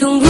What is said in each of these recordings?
to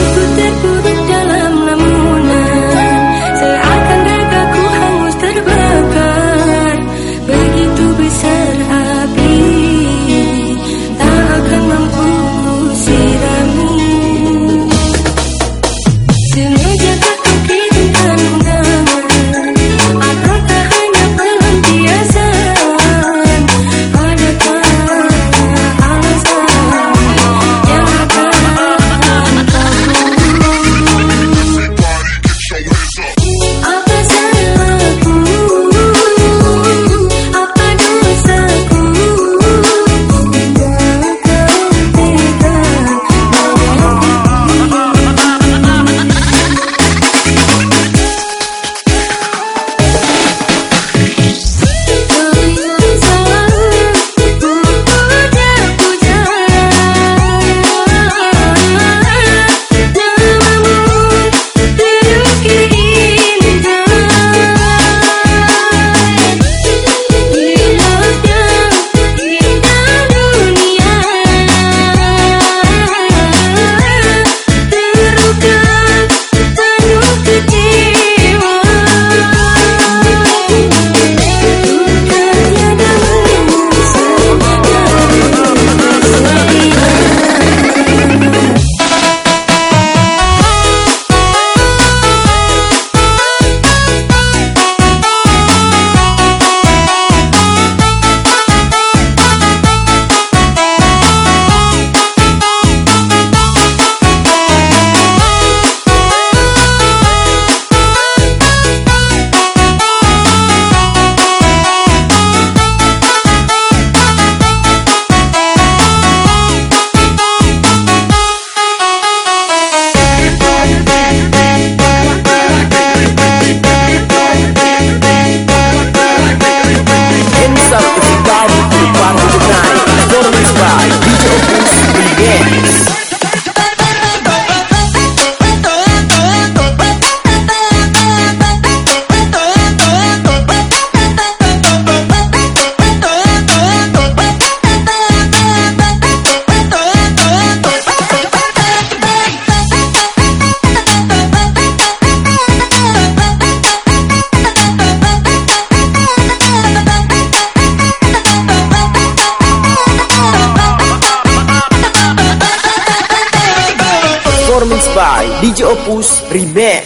DJ Opus Remix.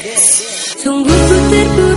Sungguh ku terpuruk